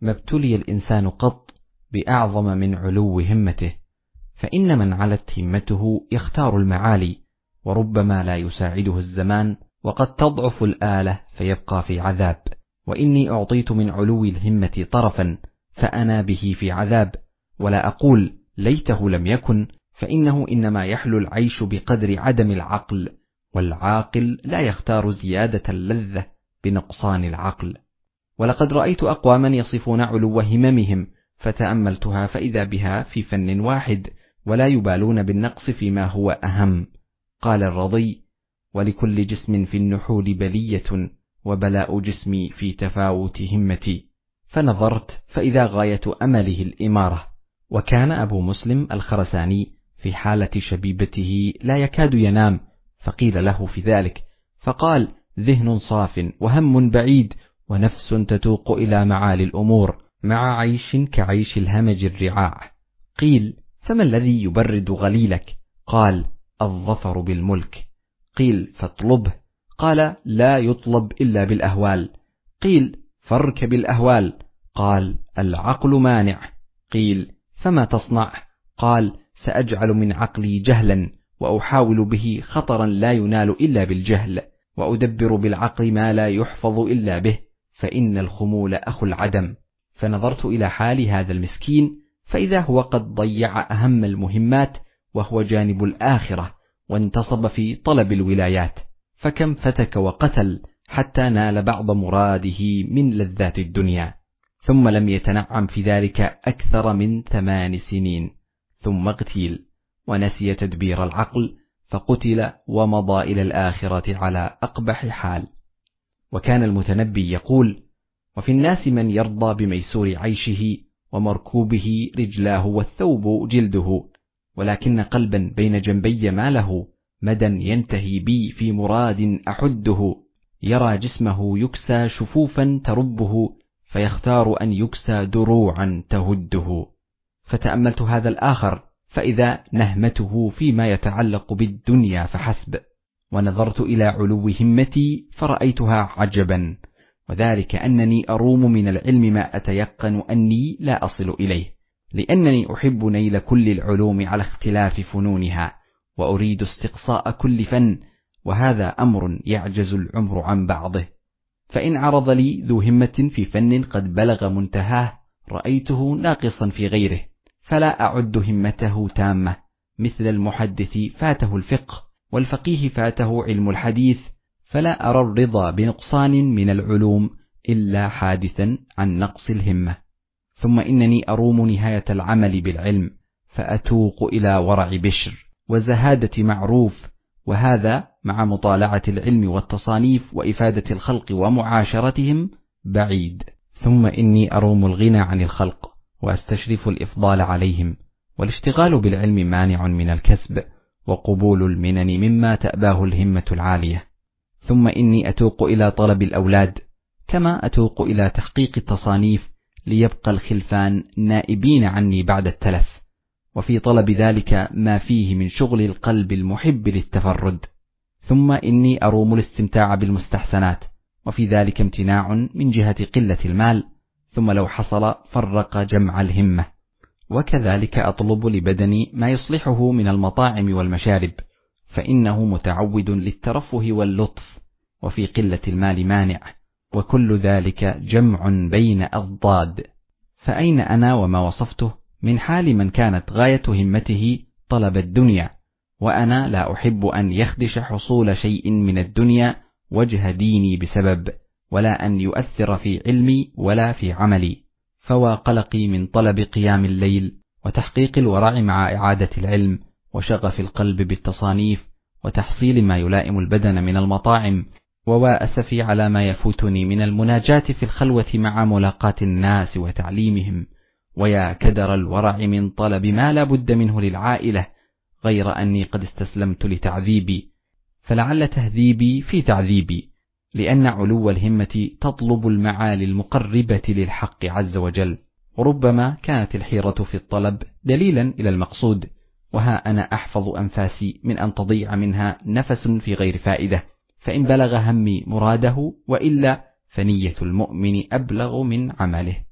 ما ابتلي الإنسان قط بأعظم من علو همته فإن من علت همته يختار المعالي وربما لا يساعده الزمان وقد تضعف الآلة فيبقى في عذاب. وإني أعطيت من علو الهمة طرفا فأنا به في عذاب. ولا أقول ليته لم يكن فإنه إنما يحلو العيش بقدر عدم العقل والعاقل لا يختار زيادة اللذة بنقصان العقل. ولقد رأيت أقواما يصفون علو هممهم فتأملتها فإذا بها في فن واحد ولا يبالون بالنقص فيما هو أهم. قال الرضي ولكل جسم في النحول بلية وبلاء جسمي في تفاوت همتي. فنظرت فإذا غاية أمله الإمارة. وكان أبو مسلم الخرساني في حالة شبيبته لا يكاد ينام فقيل له في ذلك فقال ذهن صاف وهم بعيد ونفس تتوق إلى معالي الأمور مع عيش كعيش الهمج الرعاع. قيل فما الذي يبرد غليلك؟ قال الظفر بالملك. قيل فاطلبه. قال لا يطلب إلا بالأهوال. قيل فاركب الأهوال قال العقل مانع. قيل فما تصنع؟ قال سأجعل من عقلي جهلا وأحاول به خطرا لا ينال إلا بالجهل وأدبر بالعقل ما لا يحفظ إلا به. فإن الخمول أخو العدم. فنظرت إلى حال هذا المسكين فإذا هو قد ضيع أهم المهمات وهو جانب الآخرة وانتصب في طلب الولايات. فكم فتك وقتل حتى نال بعض مراده من لذات الدنيا. ثم لم يتنعم في ذلك أكثر من ثمان سنين. ثم اغتيل ونسي تدبير العقل فقتل ومضى إلى الآخرة على أقبح حال. وكان المتنبي يقول وفي الناس من يرضى بميسور عيشه ومركوبه رجلاه والثوب جلده ولكن قلبا بين جنبي ما له مدى ينتهي بي في مراد أحده يرى جسمه يكسى شفوفا تربه فيختار أن يكسى دروعا تهده. فتأملت هذا الآخر فإذا نهمته فيما يتعلق بالدنيا فحسب. ونظرت إلى علو همتي فرأيتها عجبا وذلك أنني أروم من العلم ما أتيقن أني لا أصل إليه لأنني أحب نيل كل العلوم على اختلاف فنونها وأريد استقصاء كل فن وهذا أمر يعجز العمر عن بعضه. فإن عرض لي ذو همة في فن قد بلغ منتهاه رأيته ناقصا في غيره فلا أعد همته تامة مثل المحدث فاته الفقه والفقيه فاته علم الحديث فلا أرى الرضا بنقصان من العلوم إلا حادثا عن نقص الهمة. ثم إنني أروم نهاية العمل بالعلم فأتوق إلى ورع بشر وزهادة معروف وهذا مع مطالعة العلم والتصانيف وإفادة الخلق ومعاشرتهم بعيد. ثم إني أروم الغنى عن الخلق وأستشرف الإفضال عليهم والاشتغال بالعلم مانع من الكسب. وقبول المنن مما تأباه الهمة العالية. ثم إني أتوق إلى طلب الأولاد كما أتوق إلى تحقيق التصانيف ليبقى الخلفان نائبين عني بعد التلف. وفي طلب ذلك ما فيه من شغل القلب المحب للتفرد. ثم إني أروم الاستمتاع بالمستحسنات وفي ذلك امتناع من جهة قلة المال. ثم لو حصل فرق جمع الهمة. وكذلك أطلب لبدني ما يصلحه من المطاعم والمشارب فإنه متعود للترفه واللطف وفي قلة المال مانع وكل ذلك جمع بين أضداد. فأين أنا وما وصفته؟ من حال من كانت غاية همته طلب الدنيا وأنا لا أحب أن يخدش حصول شيء من الدنيا وجه ديني بسبب ولا أن يؤثر في علمي ولا في عملي. فوا قلقي من طلب قيام الليل وتحقيق الورع مع إعادة العلم وشغف القلب بالتصانيف وتحصيل ما يلائم البدن من المطاعم ووا أسفي على ما يفوتني من المناجاة في الخلوة مع ملاقاة الناس وتعليمهم. ويا كدر الورع من طلب ما لا بد منه للعائلة غير أني قد استسلمت لتعذيبي. فلعل تهذيبي في تعذيبي. لأن علو الهمة تطلب المعالي المقربة للحق عز وجل. وربما كانت الحيرة في الطلب دليلا إلى المقصود وها أنا أحفظ أنفاسي من أن تضيع منها نفس في غير فائدة. فإن بلغ همي مراده وإلا فنية المؤمن أبلغ من عمله.